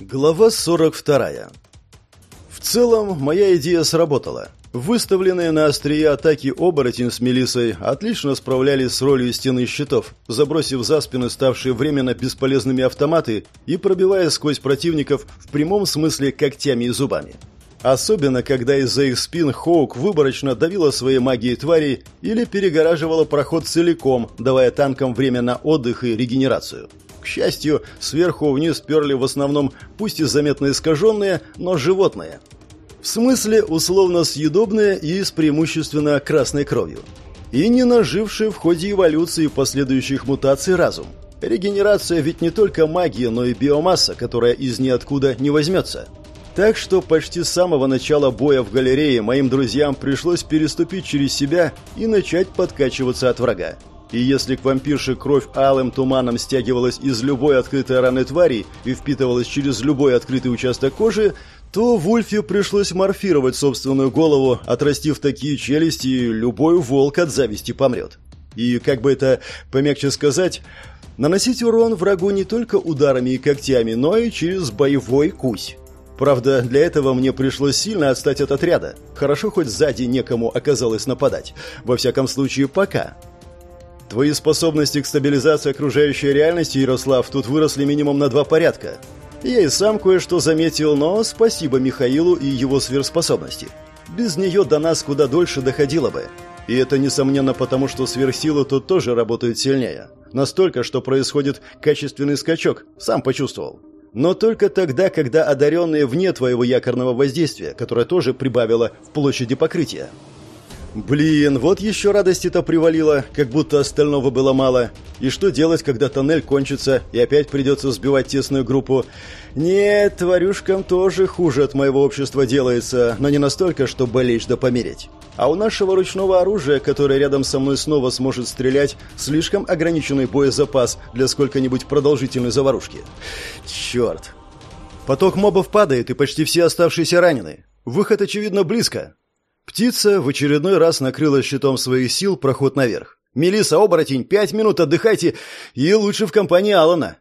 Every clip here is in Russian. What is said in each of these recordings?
Глава 42. В целом, моя идея сработала. Выставленные на острие атаки оборотень с Мелисой отлично справлялись с ролью стены щитов, забросив за спины ставшие временно бесполезными автоматы и пробивая сквозь противников в прямом смысле когтями и зубами. Особенно, когда из-за их спин Хоук выборочно давила своей магией тварей или перегораживала проход целиком, давая танкам время на отдых и регенерацию. К счастью, сверху вниз перли в основном, пусть и заметно искаженные, но животные. В смысле, условно съедобные и с преимущественно красной кровью. И не нажившие в ходе эволюции последующих мутаций разум. Регенерация ведь не только магия, но и биомасса, которая из ниоткуда не возьмется. Так что почти с самого начала боя в галерее моим друзьям пришлось переступить через себя и начать подкачиваться от врага. И если к вампирше кровь алым туманом стягивалась из любой открытой раны твари и впитывалась через любой открытый участок кожи, то Вульфе пришлось морфировать собственную голову, отрастив такие челюсти, любой волк от зависти помрет. И, как бы это помягче сказать, наносить урон врагу не только ударами и когтями, но и через боевой кусь. Правда, для этого мне пришлось сильно отстать от отряда. Хорошо, хоть сзади некому оказалось нападать. Во всяком случае, пока. Твои способности к стабилизации окружающей реальности, Ярослав, тут выросли минимум на два порядка. Я и сам кое-что заметил, но спасибо Михаилу и его сверхспособности. Без нее до нас куда дольше доходило бы. И это, несомненно, потому что сверхсилы тут тоже работают сильнее. Настолько, что происходит качественный скачок, сам почувствовал. Но только тогда, когда одаренные вне твоего якорного воздействия, которое тоже прибавило в площади покрытия. Блин, вот еще радости-то привалило, как будто остального было мало. И что делать, когда тоннель кончится и опять придется сбивать тесную группу? Нет, тварюшкам тоже хуже от моего общества делается, но не настолько, чтобы лечь да помереть. А у нашего ручного оружия, которое рядом со мной снова сможет стрелять, слишком ограниченный боезапас для сколько-нибудь продолжительной заварушки. Черт. Поток мобов падает, и почти все оставшиеся ранены. Выход, очевидно, близко. Птица в очередной раз накрыла щитом своих сил проход наверх. Мелиса, оборотень, пять минут отдыхайте, и лучше в компании Алана.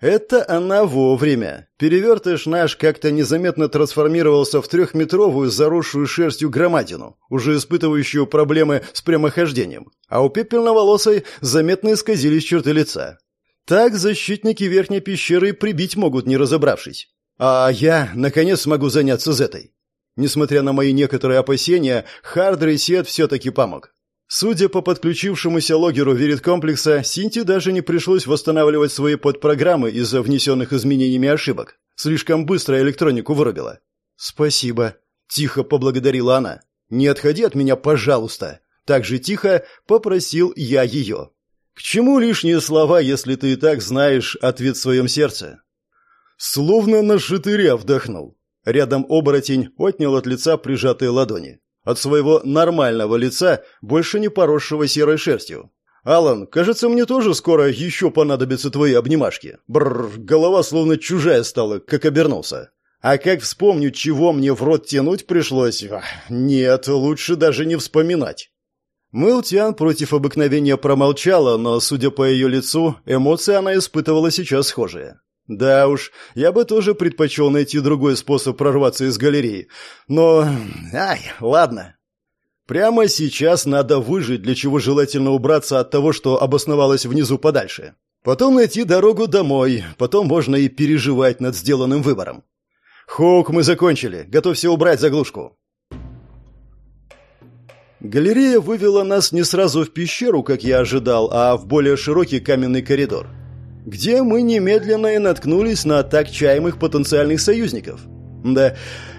Это она вовремя. Перевертыш наш как-то незаметно трансформировался в трехметровую заросшую шерстью громадину, уже испытывающую проблемы с прямохождением, а у пепельноволосой заметно исказились черты лица. Так защитники верхней пещеры прибить могут, не разобравшись. А я, наконец, смогу заняться Зетой. Несмотря на мои некоторые опасения, хард Сет все-таки помог. Судя по подключившемуся логеру Верит-комплекса, Синти даже не пришлось восстанавливать свои подпрограммы из-за внесенных изменениями ошибок. Слишком быстро электронику вырубила. «Спасибо», — тихо поблагодарила она. «Не отходи от меня, пожалуйста». Так же тихо попросил я ее. «К чему лишние слова, если ты и так знаешь ответ в своем сердце?» Словно на шатыря вдохнул. Рядом оборотень отнял от лица прижатые ладони. От своего нормального лица, больше не поросшего серой шерстью. «Алан, кажется, мне тоже скоро еще понадобятся твои обнимашки». Бррр, голова словно чужая стала, как обернулся. А как вспомню, чего мне в рот тянуть пришлось... Нет, лучше даже не вспоминать. Мэлтиан против обыкновения промолчала, но, судя по ее лицу, эмоции она испытывала сейчас схожие. Да уж, я бы тоже предпочел найти другой способ прорваться из галереи. Но... Ай, ладно. Прямо сейчас надо выжить, для чего желательно убраться от того, что обосновалось внизу подальше. Потом найти дорогу домой, потом можно и переживать над сделанным выбором. Хоук, мы закончили. Готовься убрать заглушку. Галерея вывела нас не сразу в пещеру, как я ожидал, а в более широкий каменный коридор где мы немедленно и наткнулись на так чаемых потенциальных союзников. Да,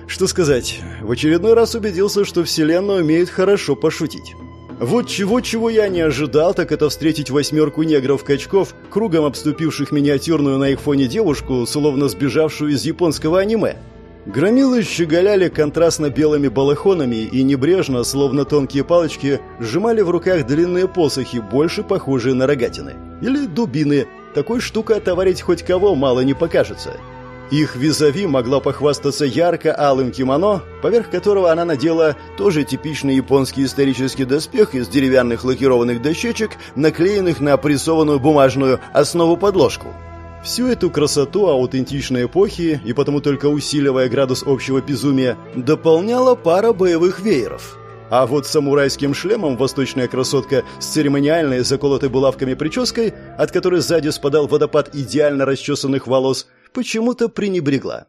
что сказать, в очередной раз убедился, что Вселенная умеет хорошо пошутить. Вот чего-чего я не ожидал, так это встретить восьмерку негров-качков, кругом обступивших миниатюрную на их фоне девушку, словно сбежавшую из японского аниме. Громилы щеголяли контрастно-белыми балахонами и небрежно, словно тонкие палочки, сжимали в руках длинные посохи, больше похожие на рогатины. Или дубины, такой штукой отоварить хоть кого мало не покажется. Их визави могла похвастаться ярко-алым кимоно, поверх которого она надела тоже типичный японский исторический доспех из деревянных лакированных дощечек, наклеенных на прессованную бумажную основу подложку. Всю эту красоту аутентичной эпохи, и потому только усиливая градус общего безумия, дополняла пара боевых вееров. А вот самурайским шлемом восточная красотка с церемониальной заколотой булавками прической, от которой сзади спадал водопад идеально расчесанных волос, почему-то пренебрегла.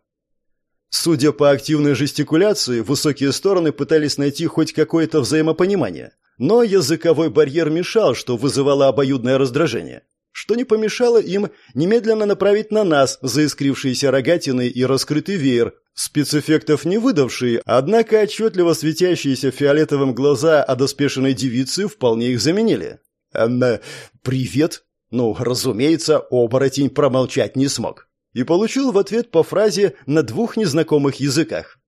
Судя по активной жестикуляции, высокие стороны пытались найти хоть какое-то взаимопонимание. Но языковой барьер мешал, что вызывало обоюдное раздражение. Что не помешало им немедленно направить на нас заискрившиеся рогатины и раскрытый веер, спецэффектов не выдавшие, однако отчетливо светящиеся фиолетовым глаза одоспешенной девицы вполне их заменили. «Эм, привет?» Ну, разумеется, оборотень промолчать не смог. И получил в ответ по фразе на двух незнакомых языках.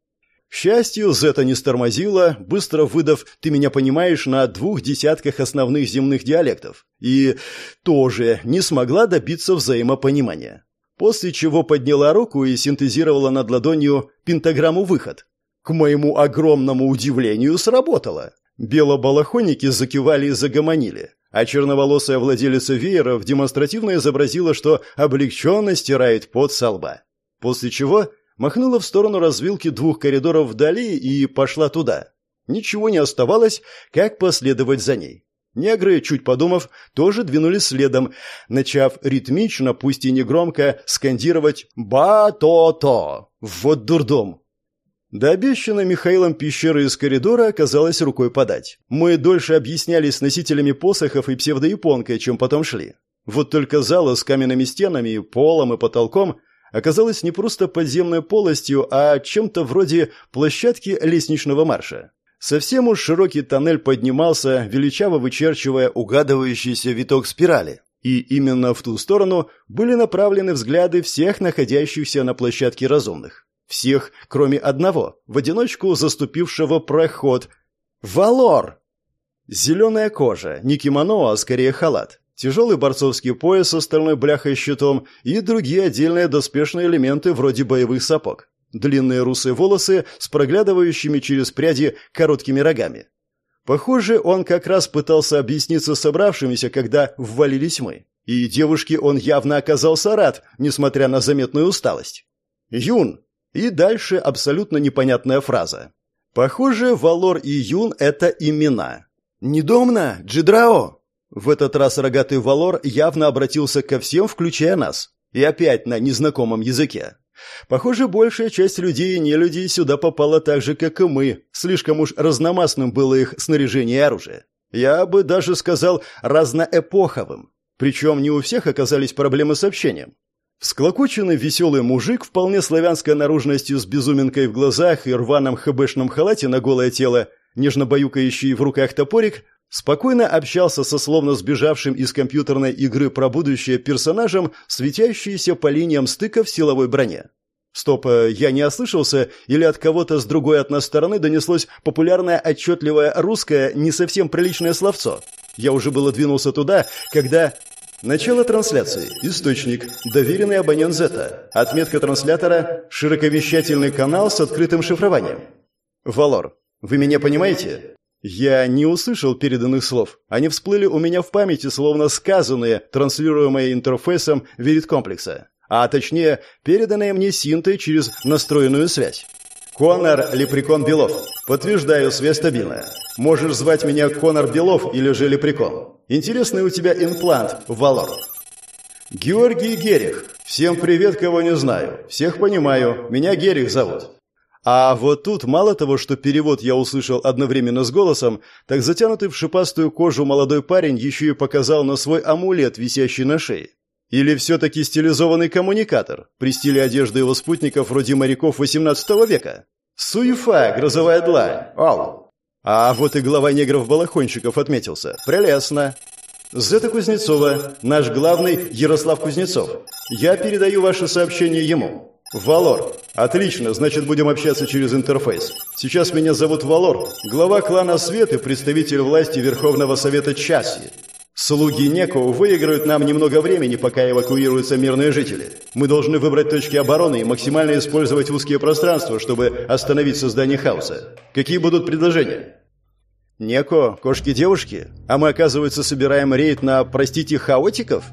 Счастью, Зета не стормозила, быстро выдав «ты меня понимаешь» на двух десятках основных земных диалектов, и тоже не смогла добиться взаимопонимания. После чего подняла руку и синтезировала над ладонью пентаграмму «выход». К моему огромному удивлению сработало. Белобалахонники закивали и загомонили, а черноволосая владелица вееров демонстративно изобразила, что облегченно стирает пот со лба. После чего махнула в сторону развилки двух коридоров вдали и пошла туда. Ничего не оставалось, как последовать за ней. Негры, чуть подумав, тоже двинулись следом, начав ритмично, пусть и негромко, скандировать «Ба-то-то!» Вот дурдом! До обещанной Михаилом пещеры из коридора оказалось рукой подать. Мы дольше объяснялись с носителями посохов и псевдояпонкой, чем потом шли. Вот только зала с каменными стенами, полом и потолком оказалась не просто подземной полостью, а чем-то вроде площадки лестничного марша. Совсем уж широкий тоннель поднимался, величаво вычерчивая угадывающийся виток спирали. И именно в ту сторону были направлены взгляды всех находящихся на площадке разумных. Всех, кроме одного, в одиночку заступившего проход. Валор! Зеленая кожа, не кимоно, а скорее халат тяжелый борцовский пояс с остальной бляхой щитом и другие отдельные доспешные элементы вроде боевых сапог. Длинные русые волосы с проглядывающими через пряди короткими рогами. Похоже, он как раз пытался объясниться собравшимися, когда ввалились мы. И девушке он явно оказался рад, несмотря на заметную усталость. «Юн!» И дальше абсолютно непонятная фраза. Похоже, Валор и Юн — это имена. «Недомно, Джидрао!» В этот раз рогатый Валор явно обратился ко всем, включая нас. И опять на незнакомом языке. Похоже, большая часть людей и нелюдей сюда попала так же, как и мы. Слишком уж разномастным было их снаряжение и оружие. Я бы даже сказал разноэпоховым. Причем не у всех оказались проблемы с общением. Всклокоченный веселый мужик, вполне славянской наружностью с безуминкой в глазах и рваном хэбэшном халате на голое тело, нежно баюкающий в руках топорик, Спокойно общался со словно сбежавшим из компьютерной игры про будущее персонажем, светящийся по линиям стыка в силовой броне. Стоп, э, я не ослышался, или от кого-то с другой от нас стороны донеслось популярное отчетливое русское, не совсем приличное словцо. Я уже было двинулся туда, когда... Начало трансляции. Источник. Доверенный абонент Зета. Отметка транслятора. Широковещательный канал с открытым шифрованием. Валор, вы меня понимаете? Я не услышал переданных слов. Они всплыли у меня в памяти, словно сказанные, транслируемые интерфейсом вирит-комплекса. А точнее, переданные мне синтой через настроенную связь. «Конор Лепрекон Белов. Подтверждаю, связь стабильная. Можешь звать меня Конор Белов или же Лепрекон. Интересный у тебя имплант, Валор». «Георгий Герих. Всем привет, кого не знаю. Всех понимаю. Меня Герих зовут. А вот тут мало того, что перевод я услышал одновременно с голосом, так затянутый в шипастую кожу молодой парень еще и показал на свой амулет, висящий на шее. Или все-таки стилизованный коммуникатор, при стиле одежды его спутников вроде моряков XVIII века. Суефа, грозовая длань, ау. А вот и глава негров-балахонщиков отметился. Прелестно. Зета Кузнецова, наш главный Ярослав Кузнецов. Я передаю ваше сообщение ему. Валор. Отлично, значит, будем общаться через интерфейс. Сейчас меня зовут Валор, глава клана Свет и представитель власти Верховного Совета Часи. Слуги Неко выиграют нам немного времени, пока эвакуируются мирные жители. Мы должны выбрать точки обороны и максимально использовать узкие пространства, чтобы остановить создание хаоса. Какие будут предложения? Неко, кошки-девушки? А мы, оказывается, собираем рейд на, простите, хаотиков?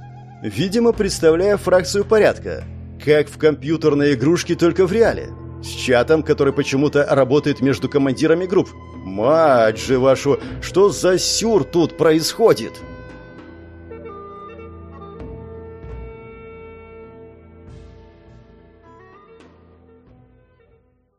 видимо, представляя фракцию порядка. Как в компьютерной игрушке, только в реале. С чатом, который почему-то работает между командирами групп. Мать же вашу, что за сюр тут происходит?»